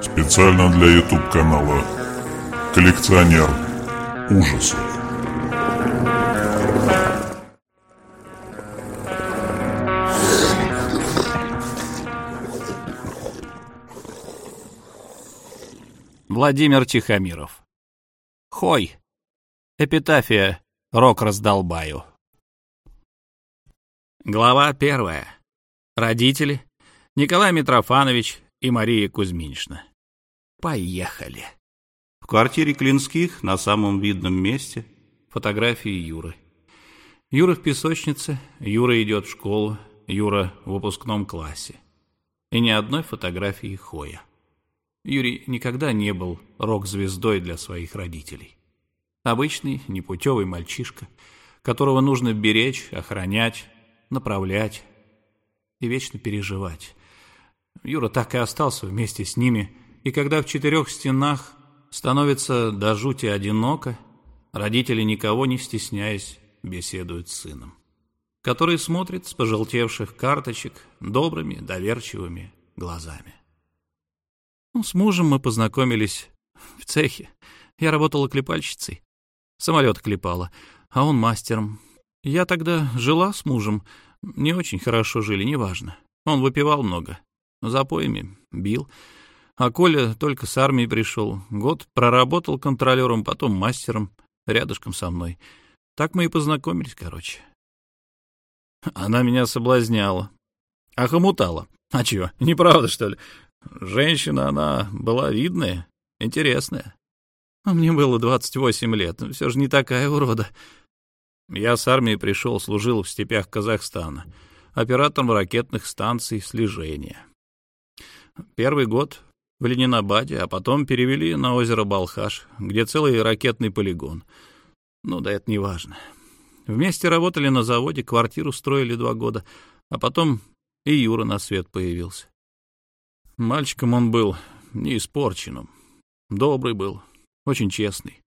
Специально для YouTube канала Коллекционер ужасов. Владимир Тихомиров. Хой. Эпитафия Рок раздолбаю. Глава первая. Родители Николай Митрофанович и Мария Кузьминична. Поехали. В квартире Клинских на самом видном месте фотографии Юры. Юра в песочнице, Юра идет в школу, Юра в выпускном классе. И ни одной фотографии Хоя. Юрий никогда не был рок-звездой для своих родителей. Обычный, непутевый мальчишка, которого нужно беречь, охранять, направлять и вечно переживать. Юра так и остался вместе с ними, и когда в четырех стенах становится до жути одиноко, родители, никого не стесняясь, беседуют с сыном, который смотрит с пожелтевших карточек добрыми, доверчивыми глазами. Ну, с мужем мы познакомились в цехе. Я работала клепальщицей. Самолет клепала, а он мастером. Я тогда жила с мужем. Не очень хорошо жили, неважно. Он выпивал много. Запоями бил. А Коля только с армии пришел. Год проработал контролером, потом мастером, рядышком со мной. Так мы и познакомились, короче. Она меня соблазняла. Охомутала. А чё, неправда, что ли? Женщина она была видная, интересная. А мне было 28 лет, все же не такая урода. Я с армии пришел, служил в степях Казахстана, оператором ракетных станций слежения. Первый год в Ленинабаде, а потом перевели на озеро Балхаш, где целый ракетный полигон. Ну да это не важно. Вместе работали на заводе, квартиру строили два года, а потом и Юра на свет появился. Мальчиком он был не испорченным. Добрый был, очень честный.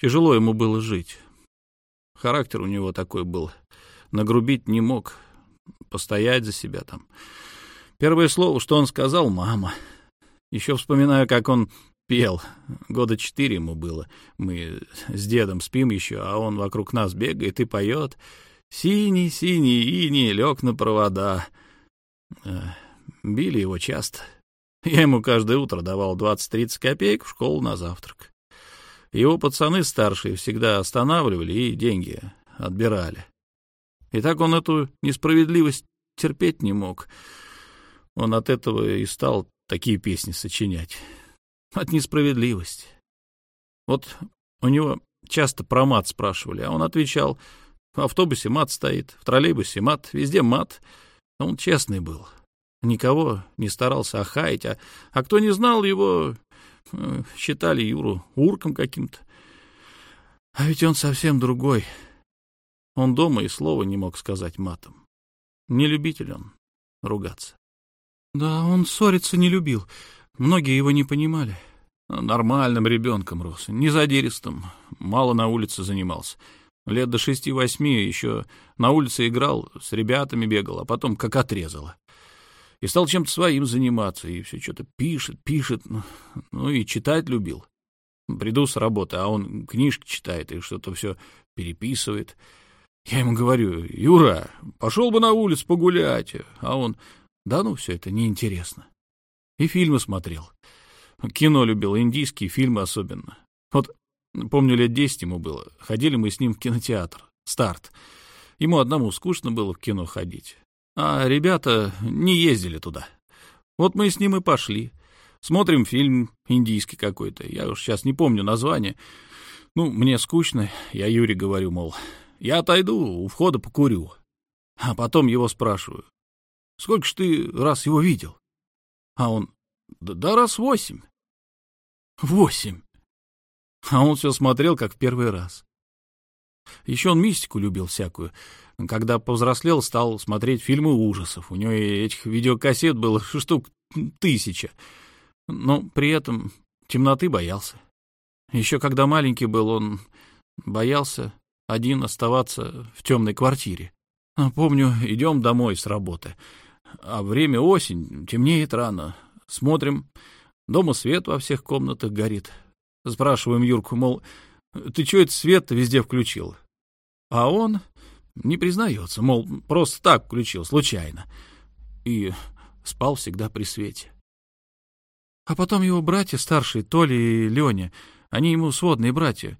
Тяжело ему было жить. Характер у него такой был. Нагрубить не мог, постоять за себя там. Первое слово, что он сказал, — «мама». Еще вспоминаю, как он пел. Года четыре ему было. Мы с дедом спим еще, а он вокруг нас бегает и поет. «Синий, синий иней лег на провода». Били его часто. Я ему каждое утро давал 20-30 копеек в школу на завтрак. Его пацаны старшие всегда останавливали и деньги отбирали. И так он эту несправедливость терпеть не мог. Он от этого и стал такие песни сочинять. От несправедливости. Вот у него часто про мат спрашивали, а он отвечал, в автобусе мат стоит, в троллейбусе мат, везде мат. Он честный был. Никого не старался охаять, а, а кто не знал его, э, считали Юру урком каким-то. А ведь он совсем другой. Он дома и слова не мог сказать матом. Не любитель он ругаться. Да, он ссориться не любил. Многие его не понимали. Нормальным ребенком рос, не задиристым, мало на улице занимался. Лет до шести-восьми еще на улице играл, с ребятами бегал, а потом как отрезало и стал чем-то своим заниматься, и все что-то пишет, пишет, ну, ну и читать любил. Приду с работы, а он книжки читает и что-то все переписывает. Я ему говорю, Юра, пошел бы на улицу погулять, а он, да ну все это неинтересно. И фильмы смотрел. Кино любил, индийские фильмы особенно. Вот помню, лет десять ему было. Ходили мы с ним в кинотеатр. Старт. Ему одному скучно было в кино ходить. А ребята не ездили туда. Вот мы с ним и пошли. Смотрим фильм индийский какой-то. Я уж сейчас не помню название. Ну, мне скучно. Я Юре говорю, мол, я отойду, у входа покурю. А потом его спрашиваю, сколько ж ты раз его видел? А он, да, да раз восемь. Восемь. А он все смотрел, как в первый раз. Еще он мистику любил всякую. Когда повзрослел, стал смотреть фильмы ужасов. У него этих видеокассет было штук тысяча. Но при этом темноты боялся. Еще когда маленький был, он боялся один оставаться в темной квартире. А помню, идем домой с работы. А время осень, темнеет рано. Смотрим, дома свет во всех комнатах горит. Спрашиваем Юрку, мол, ты что это свет везде включил? А он не признается, мол, просто так включил, случайно. И спал всегда при свете. А потом его братья старшие, Толя и Леня, они ему сводные братья,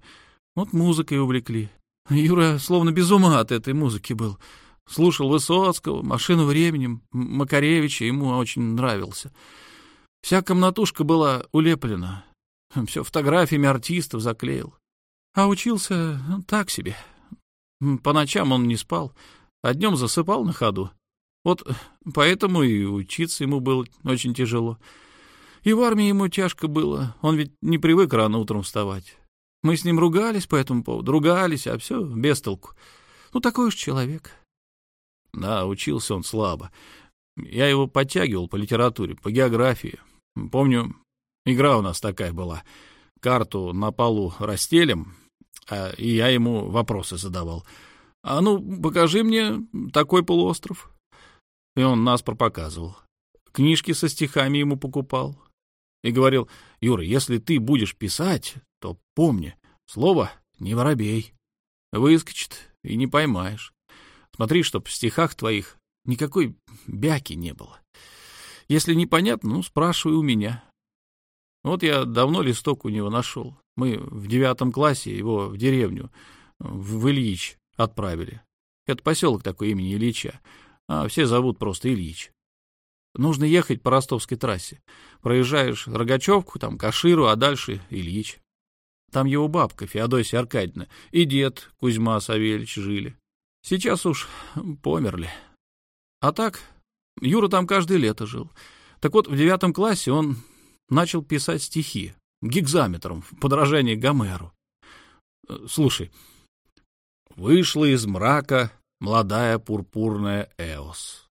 вот музыкой увлекли. Юра словно без ума от этой музыки был. Слушал Высоцкого, «Машину временем», Макаревича, ему очень нравился. Вся комнатушка была улеплена. Все фотографиями артистов заклеил. А учился ну, так себе. По ночам он не спал, а днем засыпал на ходу. Вот поэтому и учиться ему было очень тяжело. И в армии ему тяжко было, он ведь не привык рано утром вставать. Мы с ним ругались по этому поводу, ругались, а все без толку. Ну, такой уж человек. Да, учился он слабо. Я его подтягивал по литературе, по географии. Помню, игра у нас такая была. Карту на полу расстелим, а, и я ему вопросы задавал. «А ну, покажи мне такой полуостров». И он нас пропоказывал. Книжки со стихами ему покупал. И говорил, «Юра, если ты будешь писать, то помни, слово не воробей. Выскочит и не поймаешь. Смотри, чтоб в стихах твоих никакой бяки не было. Если непонятно, ну, спрашивай у меня. Вот я давно листок у него нашел. Мы в девятом классе его в деревню, в Ильич, отправили. Это поселок такой имени Ильича, а все зовут просто Ильич. Нужно ехать по ростовской трассе. Проезжаешь Рогачевку, там Каширу, а дальше Ильич. Там его бабка Феодосия Аркадьевна и дед Кузьма Савельевич жили. Сейчас уж померли. А так, Юра там каждое лето жил. Так вот, в девятом классе он начал писать стихи гигзаметром в подражании Гомеру. Слушай. Вышла из мрака молодая пурпурная Эос.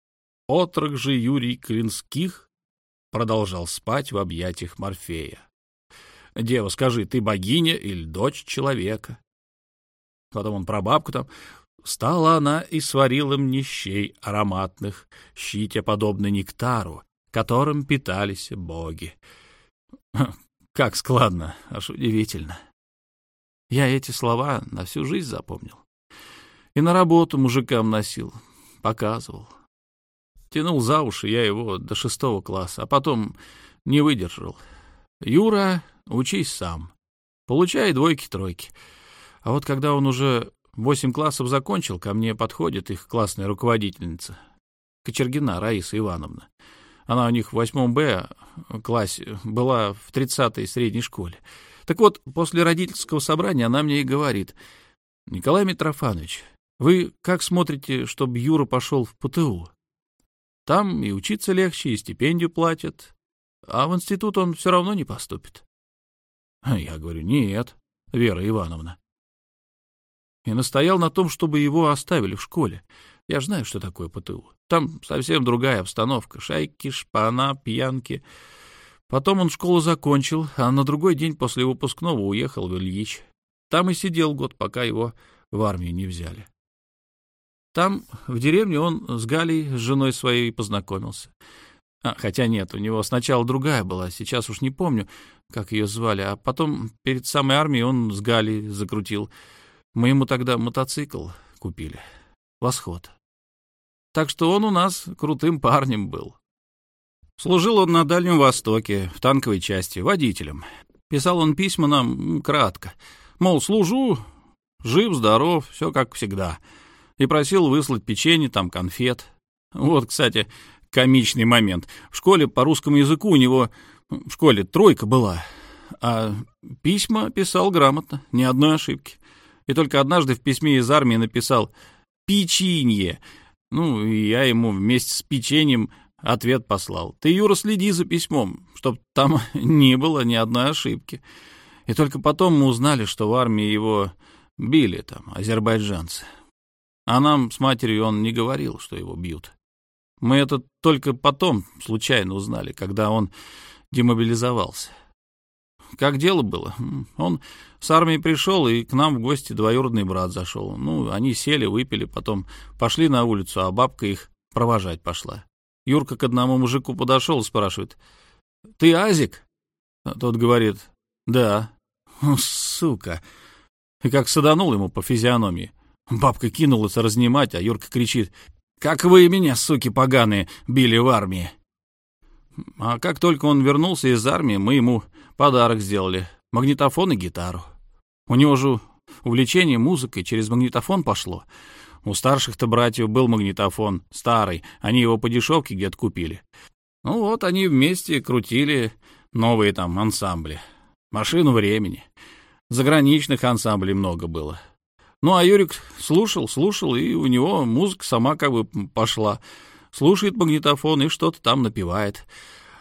Отрок же Юрий Клинских продолжал спать в объятиях Морфея. Дева, скажи, ты богиня или дочь человека? Потом он про бабку там. Стала она и сварила мне щей ароматных, щитя подобно нектару, которым питались боги. Как складно, аж удивительно. Я эти слова на всю жизнь запомнил. И на работу мужикам носил, показывал. Тянул за уши я его до шестого класса, а потом не выдержал. Юра, учись сам. Получай двойки-тройки. А вот когда он уже Восемь классов закончил, ко мне подходит их классная руководительница, Кочергина Раиса Ивановна. Она у них в восьмом Б классе была в тридцатой средней школе. Так вот, после родительского собрания она мне и говорит, «Николай Митрофанович, вы как смотрите, чтобы Юра пошел в ПТУ? Там и учиться легче, и стипендию платят, а в институт он все равно не поступит». Я говорю, «Нет, Вера Ивановна, и настоял на том, чтобы его оставили в школе. Я знаю, что такое ПТУ. Там совсем другая обстановка. Шайки, шпана, пьянки. Потом он школу закончил, а на другой день после выпускного уехал в Ильич. Там и сидел год, пока его в армию не взяли. Там, в деревне, он с Галей, с женой своей, познакомился. А, хотя нет, у него сначала другая была, сейчас уж не помню, как ее звали, а потом перед самой армией он с Галей закрутил. Мы ему тогда мотоцикл купили. Восход. Так что он у нас крутым парнем был. Служил он на Дальнем Востоке, в танковой части, водителем. Писал он письма нам кратко. Мол, служу, жив-здоров, все как всегда. И просил выслать печенье, там, конфет. Вот, кстати, комичный момент. В школе по русскому языку у него в школе тройка была, а письма писал грамотно, ни одной ошибки и только однажды в письме из армии написал «печенье». Ну, и я ему вместе с печеньем ответ послал. «Ты, Юра, следи за письмом, чтоб там не было ни одной ошибки». И только потом мы узнали, что в армии его били там, азербайджанцы. А нам с матерью он не говорил, что его бьют. Мы это только потом случайно узнали, когда он демобилизовался. Как дело было? Он с армии пришел, и к нам в гости двоюродный брат зашел. Ну, они сели, выпили, потом пошли на улицу, а бабка их провожать пошла. Юрка к одному мужику подошел и спрашивает. «Ты Азик?» а Тот говорит. «Да». «Сука!» И как саданул ему по физиономии. Бабка кинулась разнимать, а Юрка кричит. «Как вы меня, суки поганые, били в армии!» А как только он вернулся из армии, мы ему подарок сделали. Магнитофон и гитару. У него же увлечение музыкой через магнитофон пошло. У старших-то братьев был магнитофон, старый, они его по дешевке где-то купили. Ну вот, они вместе крутили новые там ансамбли. Машину времени. Заграничных ансамблей много было. Ну, а Юрик слушал, слушал, и у него музыка сама как бы пошла. Слушает магнитофон и что-то там напевает.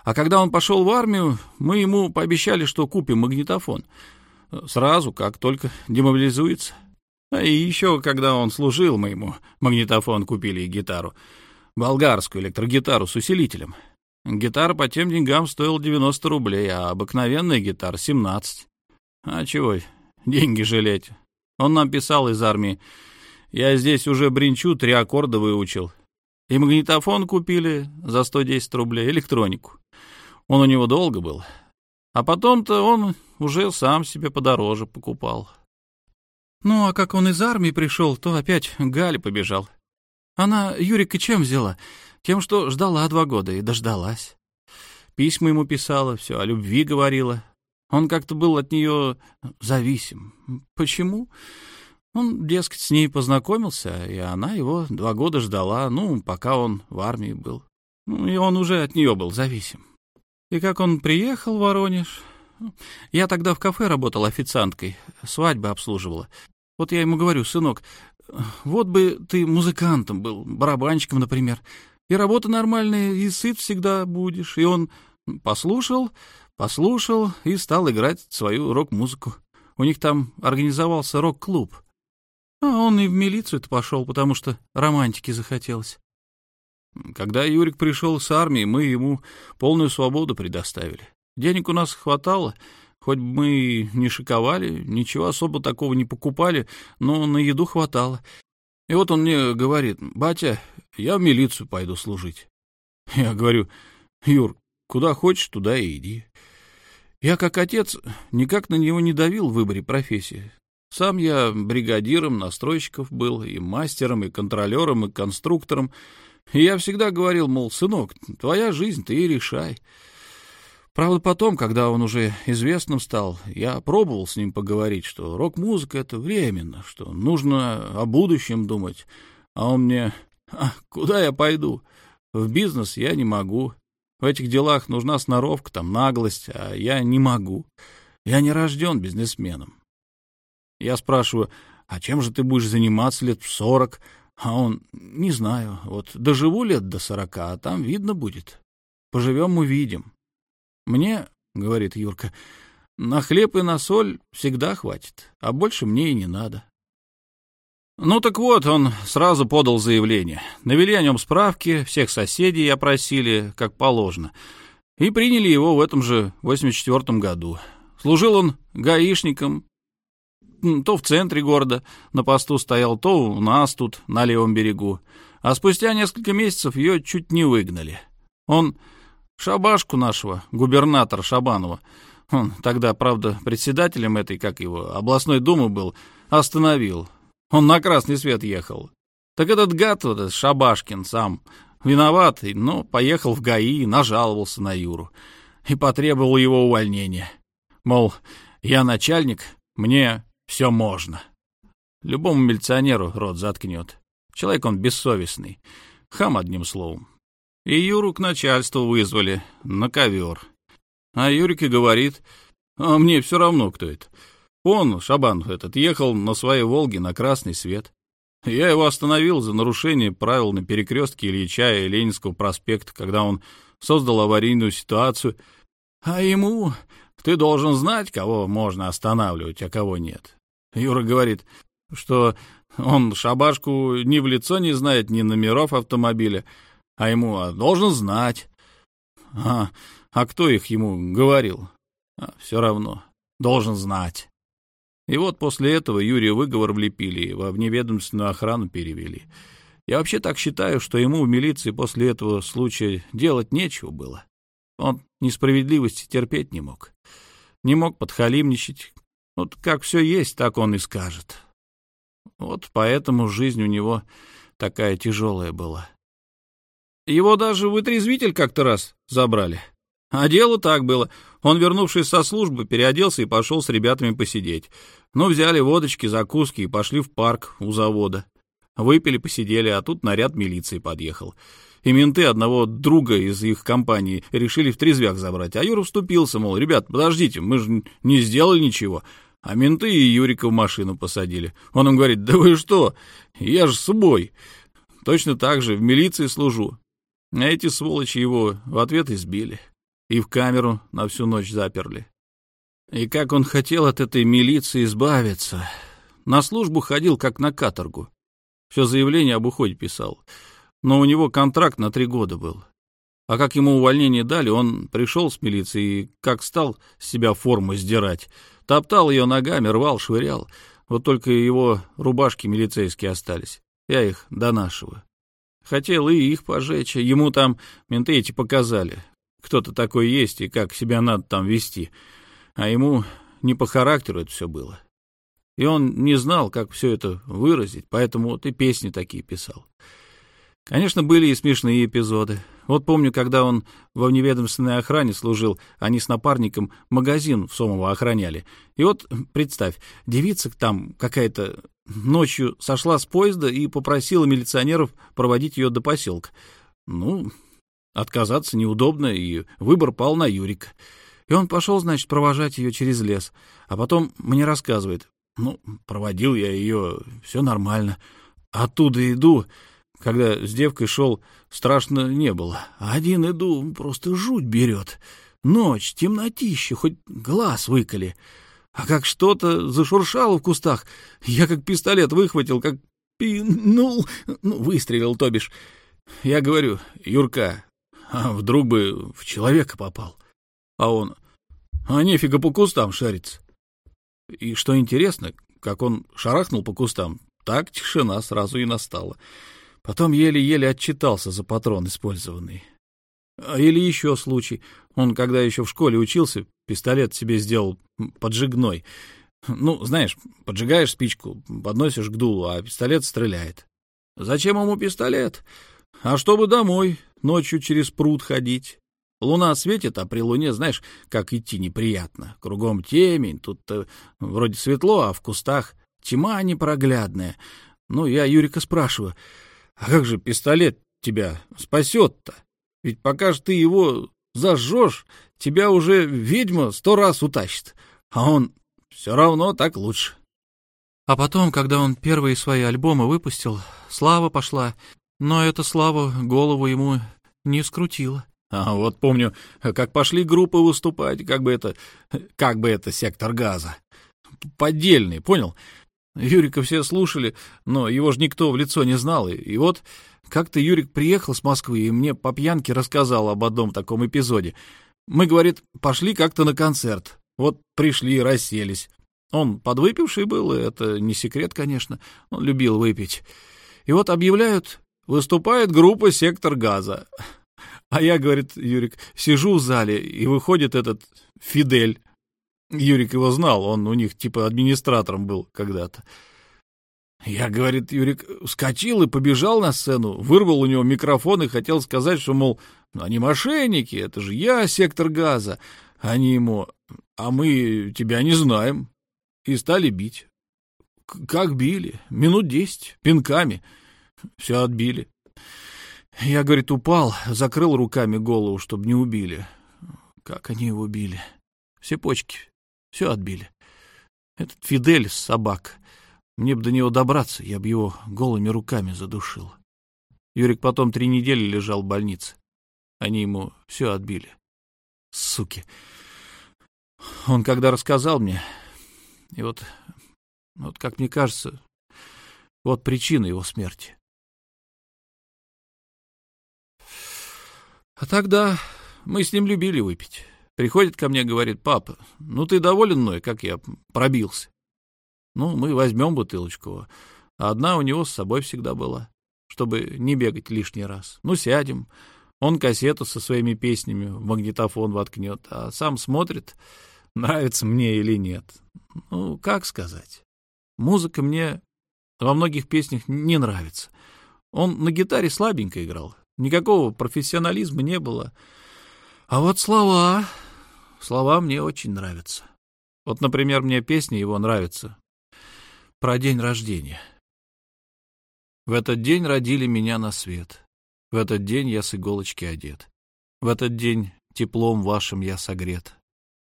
А когда он пошел в армию, мы ему пообещали, что купим магнитофон. Сразу, как только демобилизуется. А и еще, когда он служил, мы ему магнитофон купили и гитару. Болгарскую электрогитару с усилителем. Гитара по тем деньгам стоила 90 рублей, а обыкновенная гитара — 17. А чего деньги жалеть? Он нам писал из армии. Я здесь уже бринчу, три аккорда выучил. И магнитофон купили за 110 рублей, электронику. Он у него долго был. А потом-то он уже сам себе подороже покупал. Ну, а как он из армии пришел, то опять к Гале побежал. Она Юрика чем взяла? Тем, что ждала два года и дождалась. Письма ему писала, все о любви говорила. Он как-то был от нее зависим. Почему? Он, дескать, с ней познакомился, и она его два года ждала, ну, пока он в армии был. Ну, и он уже от нее был зависим. И как он приехал в Воронеж... Я тогда в кафе работал официанткой, свадьбы обслуживала. Вот я ему говорю, сынок, вот бы ты музыкантом был, барабанщиком, например, и работа нормальная, и сыт всегда будешь. И он послушал, послушал и стал играть свою рок-музыку. У них там организовался рок-клуб. А он и в милицию-то пошел, потому что романтики захотелось. Когда Юрик пришел с армии, мы ему полную свободу предоставили. Денег у нас хватало, Хоть мы не шиковали, ничего особо такого не покупали, но на еду хватало. И вот он мне говорит, «Батя, я в милицию пойду служить». Я говорю, «Юр, куда хочешь, туда и иди». Я, как отец, никак на него не давил в выборе профессии. Сам я бригадиром настройщиков был, и мастером, и контролером, и конструктором. И я всегда говорил, мол, сынок, твоя жизнь, ты и решай. Правда, потом, когда он уже известным стал, я пробовал с ним поговорить, что рок-музыка — это временно, что нужно о будущем думать. А он мне... А, куда я пойду? В бизнес я не могу. В этих делах нужна сноровка, там, наглость, а я не могу. Я не рожден бизнесменом. Я спрашиваю, а чем же ты будешь заниматься лет в сорок? А он, не знаю, вот доживу лет до сорока, а там видно будет. Поживем — увидим. «Мне, — говорит Юрка, — на хлеб и на соль всегда хватит, а больше мне и не надо». Ну так вот, он сразу подал заявление. Навели о нем справки, всех соседей опросили, как положено, и приняли его в этом же 84 году. Служил он гаишником, то в центре города на посту стоял, то у нас тут, на левом берегу. А спустя несколько месяцев ее чуть не выгнали. Он Шабашку нашего, губернатора Шабанова, он тогда, правда, председателем этой, как его, областной думы был, остановил. Он на красный свет ехал. Так этот гад, вот этот Шабашкин сам, виноватый, но поехал в ГАИ и нажаловался на Юру. И потребовал его увольнения. Мол, я начальник, мне все можно. Любому милиционеру рот заткнет. Человек он бессовестный. Хам одним словом. И Юру к начальству вызвали, на ковер. А Юрик и говорит, а мне все равно, кто это. Он, Шабан этот, ехал на своей «Волге» на красный свет. Я его остановил за нарушение правил на перекрестке Ильича и Ленинского проспекта, когда он создал аварийную ситуацию. А ему ты должен знать, кого можно останавливать, а кого нет. Юра говорит, что он шабашку ни в лицо не знает, ни номеров автомобиля, а ему а, должен знать. А, а кто их ему говорил? А, все равно, должен знать. И вот после этого Юрия выговор влепили во вневедомственную охрану перевели. Я вообще так считаю, что ему в милиции после этого случая делать нечего было. Он несправедливости терпеть не мог. Не мог подхалимничать. Вот как все есть, так он и скажет. Вот поэтому жизнь у него такая тяжелая была. Его даже в отрезвитель как-то раз забрали. А дело так было. Он, вернувшись со службы, переоделся и пошел с ребятами посидеть. Ну, взяли водочки, закуски и пошли в парк у завода. Выпили, посидели, а тут наряд милиции подъехал. И менты одного друга из их компании решили в трезвяк забрать. А Юра вступился, мол, ребят, подождите, мы же не сделали ничего. А менты и Юрика в машину посадили. Он им говорит, да вы что, я же свой. Точно так же в милиции служу. А эти сволочи его в ответ избили. И в камеру на всю ночь заперли. И как он хотел от этой милиции избавиться. На службу ходил, как на каторгу. Все заявление об уходе писал. Но у него контракт на три года был. А как ему увольнение дали, он пришел с милиции и как стал с себя форму сдирать. Топтал ее ногами, рвал, швырял. Вот только его рубашки милицейские остались. Я их донашиваю. Хотел и их пожечь. Ему там менты эти показали. Кто-то такой есть и как себя надо там вести. А ему не по характеру это все было. И он не знал, как все это выразить, поэтому вот и песни такие писал. Конечно, были и смешные эпизоды. Вот помню, когда он во вневедомственной охране служил, они с напарником магазин в Сомово охраняли. И вот, представь, девица там какая-то ночью сошла с поезда и попросила милиционеров проводить ее до поселка. Ну, отказаться неудобно, и выбор пал на Юрика. И он пошел, значит, провожать ее через лес. А потом мне рассказывает. Ну, проводил я ее, все нормально. Оттуда иду, когда с девкой шел, страшно не было. Один иду, просто жуть берет. Ночь, темнотища, хоть глаз выколи. А как что-то зашуршало в кустах, я как пистолет выхватил, как пинул, ну, выстрелил, то бишь. Я говорю, Юрка, а вдруг бы в человека попал? А он, а нефига по кустам шарится. И что интересно, как он шарахнул по кустам, так тишина сразу и настала. Потом еле-еле отчитался за патрон использованный. А или еще случай. Он, когда еще в школе учился, пистолет себе сделал поджигной. Ну, знаешь, поджигаешь спичку, подносишь к дулу, а пистолет стреляет. Зачем ему пистолет? А чтобы домой ночью через пруд ходить. Луна светит, а при луне, знаешь, как идти неприятно. Кругом темень, тут вроде светло, а в кустах тьма непроглядная. Ну, я Юрика спрашиваю, а как же пистолет тебя спасет-то? Ведь пока ж ты его зажжешь, тебя уже ведьма сто раз утащит. А он все равно так лучше. А потом, когда он первые свои альбомы выпустил, слава пошла, но эта слава голову ему не скрутила. А вот помню, как пошли группы выступать, как бы это, как бы это сектор газа. Поддельный, понял? Юрика все слушали, но его же никто в лицо не знал. И, и вот как-то Юрик приехал с Москвы и мне по пьянке рассказал об одном таком эпизоде. Мы, говорит, пошли как-то на концерт. Вот пришли, расселись. Он подвыпивший был, и это не секрет, конечно. Он любил выпить. И вот объявляют, выступает группа «Сектор газа». А я, говорит Юрик, сижу в зале, и выходит этот Фидель. Юрик его знал, он у них типа администратором был когда-то. Я, говорит, Юрик вскочил и побежал на сцену, вырвал у него микрофон и хотел сказать, что, мол, «Ну, они мошенники, это же я, сектор газа. Они ему, а мы тебя не знаем. И стали бить. Как били? Минут десять, пинками. Все отбили. Я, говорит, упал, закрыл руками голову, чтобы не убили. Как они его убили? Все почки, все отбили. Этот Фидель собак. Мне бы до него добраться, я бы его голыми руками задушил. Юрик потом три недели лежал в больнице. Они ему все отбили. Суки. Он когда рассказал мне, и вот, вот как мне кажется, вот причина его смерти. А тогда мы с ним любили выпить. Приходит ко мне, говорит, папа, ну ты доволен мной, как я пробился? Ну, мы возьмем бутылочку. А одна у него с собой всегда была. чтобы не бегать лишний раз. Ну, сядем, он кассету со своими песнями в магнитофон воткнет, а сам смотрит, нравится мне или нет. Ну, как сказать. Музыка мне во многих песнях не нравится. Он на гитаре слабенько играл, никакого профессионализма не было. А вот слова... Слова мне очень нравятся. Вот, например, мне песня его нравится про день рождения. В этот день родили меня на свет. В этот день я с иголочки одет. В этот день теплом вашим я согрет.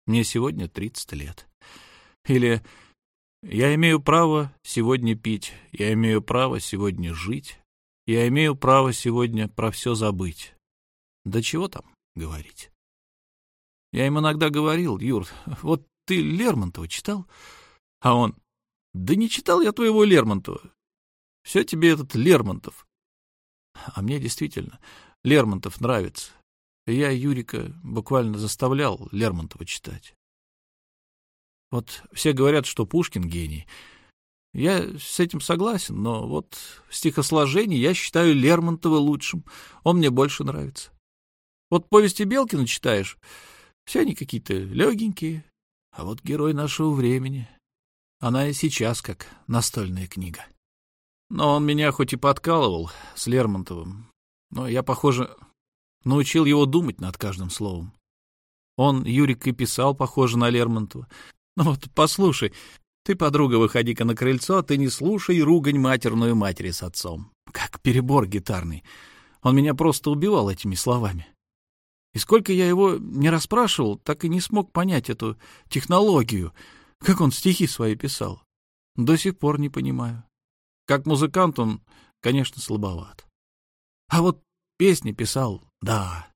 Мне сегодня тридцать лет. Или я имею право сегодня пить, я имею право сегодня жить, я имею право сегодня про все забыть. Да чего там говорить? Я им иногда говорил, Юр, вот ты Лермонтова читал? А он, да не читал я твоего Лермонтова. Все тебе этот Лермонтов. А мне действительно Лермонтов нравится. Я Юрика буквально заставлял Лермонтова читать. Вот все говорят, что Пушкин гений. Я с этим согласен, но вот в стихосложении я считаю Лермонтова лучшим. Он мне больше нравится. Вот повести Белкина читаешь, все они какие-то легенькие, а вот герой нашего времени, она и сейчас как настольная книга. Но он меня хоть и подкалывал с Лермонтовым, но я, похоже, научил его думать над каждым словом. Он, Юрик, и писал, похоже на Лермонтова. Ну вот, послушай, ты, подруга, выходи-ка на крыльцо, ты не слушай ругань матерную матери с отцом. Как перебор гитарный. Он меня просто убивал этими словами. И сколько я его не расспрашивал, так и не смог понять эту технологию, как он стихи свои писал. До сих пор не понимаю. Как музыкант он, конечно, слабоват. А вот песни писал, да.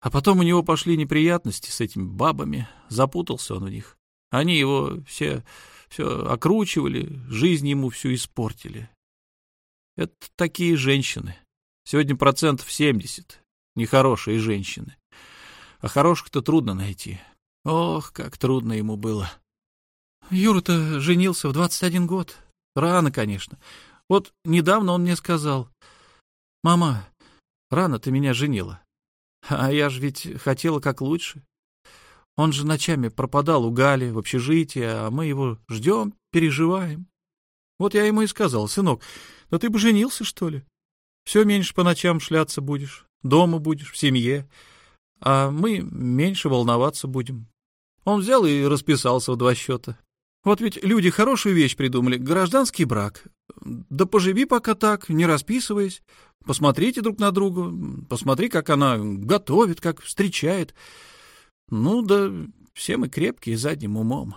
А потом у него пошли неприятности с этими бабами, запутался он в них. Они его все, все окручивали, жизнь ему всю испортили. Это такие женщины. Сегодня процентов семьдесят нехорошие женщины. А хороших-то трудно найти. Ох, как трудно ему было. Юра-то женился в двадцать один год. Рано, конечно. Вот недавно он мне сказал, «Мама, рано ты меня женила. А я же ведь хотела как лучше. Он же ночами пропадал у Гали в общежитии, а мы его ждем, переживаем. Вот я ему и сказал, сынок, да ты бы женился, что ли? Все меньше по ночам шляться будешь. Дома будешь, в семье, а мы меньше волноваться будем. Он взял и расписался в два счета. Вот ведь люди хорошую вещь придумали — гражданский брак. Да поживи пока так, не расписываясь. Посмотрите друг на друга, посмотри, как она готовит, как встречает. Ну да все мы крепкие задним умом.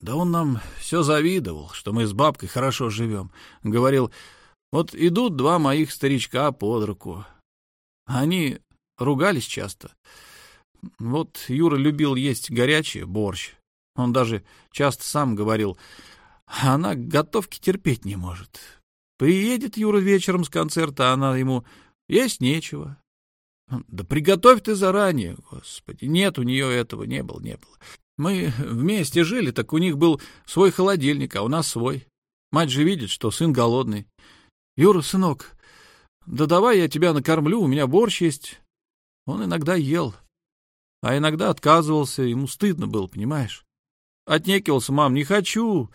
Да он нам все завидовал, что мы с бабкой хорошо живем. Говорил, вот идут два моих старичка под руку, они ругались часто. Вот Юра любил есть горячий борщ. Он даже часто сам говорил, она готовки терпеть не может. Приедет Юра вечером с концерта, а она ему есть нечего. Да приготовь ты заранее, господи. Нет, у нее этого не было, не было. Мы вместе жили, так у них был свой холодильник, а у нас свой. Мать же видит, что сын голодный. Юра, сынок, да давай я тебя накормлю, у меня борщ есть. Он иногда ел, а иногда отказывался, ему стыдно было, понимаешь? Отнекивался, мам, не хочу.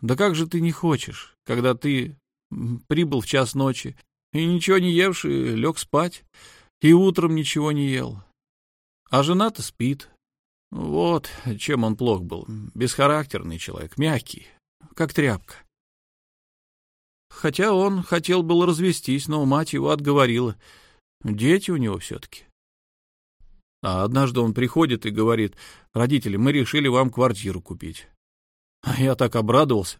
Да как же ты не хочешь, когда ты прибыл в час ночи и ничего не евший лег спать, и утром ничего не ел. А жена-то спит. Вот чем он плох был. Бесхарактерный человек, мягкий, как тряпка. Хотя он хотел был развестись, но мать его отговорила. Дети у него все-таки. А однажды он приходит и говорит, родители, мы решили вам квартиру купить. А я так обрадовался,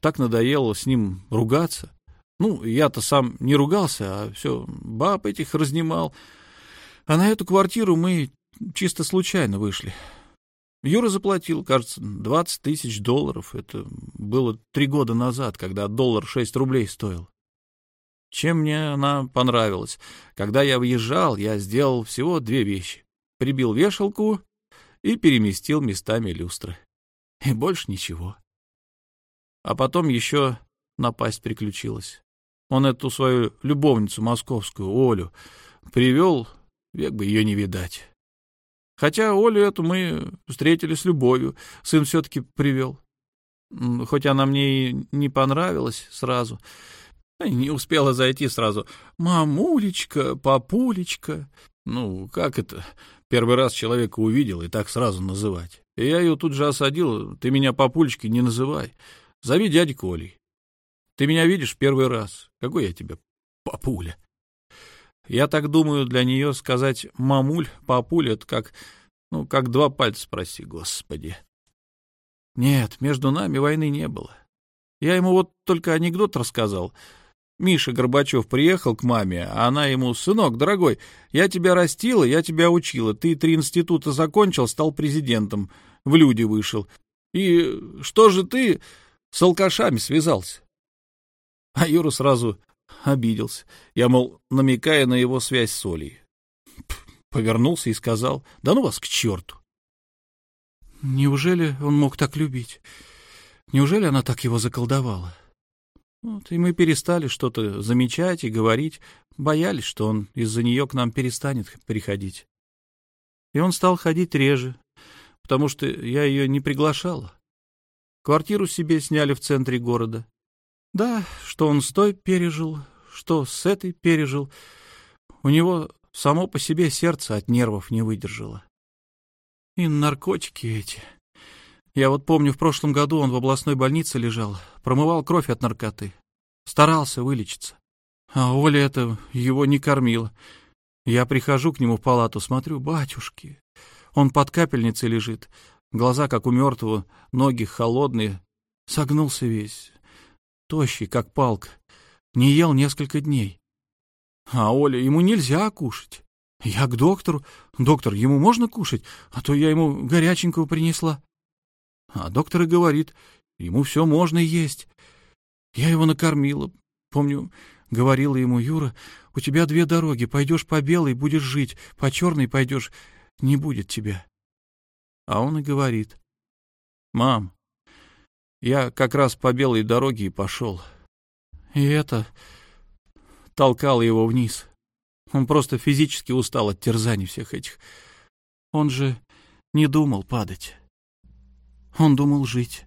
так надоело с ним ругаться. Ну, я-то сам не ругался, а все баб этих разнимал. А на эту квартиру мы чисто случайно вышли. Юра заплатил, кажется, 20 тысяч долларов. Это было три года назад, когда доллар 6 рублей стоил. Чем мне она понравилась? Когда я въезжал, я сделал всего две вещи. Прибил вешалку и переместил местами люстры. И больше ничего. А потом еще напасть приключилась. Он эту свою любовницу московскую, Олю, привел, век бы ее не видать. Хотя Олю эту мы встретили с любовью, сын все-таки привел. Хоть она мне и не понравилась сразу, не успела зайти сразу. «Мамулечка, папулечка». Ну, как это? Первый раз человека увидел и так сразу называть. И я ее тут же осадил. Ты меня папулечкой не называй. Зови дядя Колей. Ты меня видишь первый раз. Какой я тебе папуля? Я так думаю, для нее сказать «мамуль», «папуль» — это как, ну, как два пальца спроси, господи. Нет, между нами войны не было. Я ему вот только анекдот рассказал. Миша Горбачев приехал к маме, а она ему, «Сынок, дорогой, я тебя растила, я тебя учила, ты три института закончил, стал президентом, в люди вышел. И что же ты с алкашами связался?» А Юра сразу обиделся. Я, мол, намекая на его связь с Олей. Повернулся и сказал, да ну вас к черту. Неужели он мог так любить? Неужели она так его заколдовала? Вот, и мы перестали что-то замечать и говорить, боялись, что он из-за нее к нам перестанет приходить. И он стал ходить реже, потому что я ее не приглашала. Квартиру себе сняли в центре города. Да, что он с той пережил, что с этой пережил, у него само по себе сердце от нервов не выдержало. И наркотики эти. Я вот помню, в прошлом году он в областной больнице лежал, промывал кровь от наркоты. Старался вылечиться. А Оля это его не кормила. Я прихожу к нему в палату, смотрю, батюшки. Он под капельницей лежит, глаза как у мертвого, ноги холодные, согнулся весь, тощий, как палка, не ел несколько дней. А Оля, ему нельзя кушать. Я к доктору. Доктор, ему можно кушать? А то я ему горяченького принесла. А доктор и говорит, ему все можно есть. Я его накормила. Помню, говорила ему Юра, у тебя две дороги, пойдешь по белой, будешь жить, по черной пойдешь, не будет тебя. А он и говорит, мам, я как раз по белой дороге и пошел. И это толкало его вниз. Он просто физически устал от терзаний всех этих. Он же не думал падать. Он думал жить.